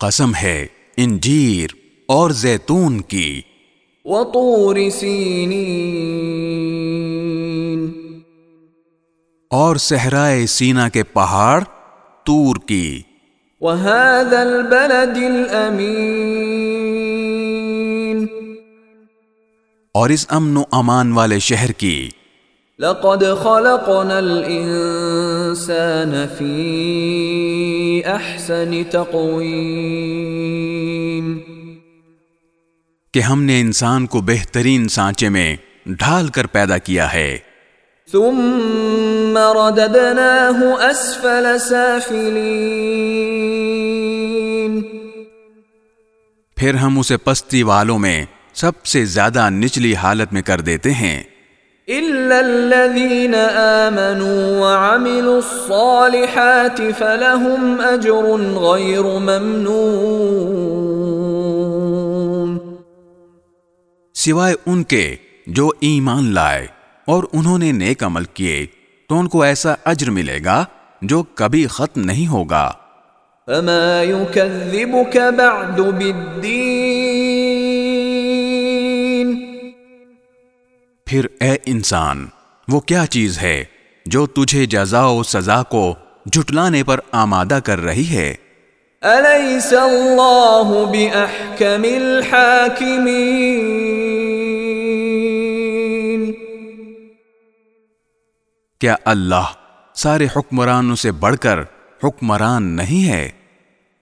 قسم ہے انجیر اور زیتون کی۔ وطور سینین۔ اور صحرائے سینا کے پہاڑ تور کی۔ وهذا البلد الامین اور اس امن و امان والے شہر کی۔ لقد خلقنا الانسان في احسن تقویم کہ ہم نے انسان کو بہترین سانچے میں ڈھال کر پیدا کیا ہے۔ ثم رددناه اسفل سافلین پھر ہم اسے پستی والوں میں سب سے زیادہ نچلی حالت میں کر دیتے ہیں۔ الا الذين امنوا وعملوا الصالحات فلهم اجر غير ممنون سوائے ان کے جو ایمان لائے اور انہوں نے نیک عمل کیے تو ان کو ایسا اجر ملے گا جو کبھی ختم نہیں ہوگا۔ فما يكذبك بعد بالدين پھر اے انسان وہ کیا چیز ہے جو تجھے جزا و سزا کو جھٹلانے پر آمادہ کر رہی ہے؟ أليس الله بأحكم الحاكمين کیا اللہ سارے حکمرانوں سے بڑھ کر حکمران نہیں ہے؟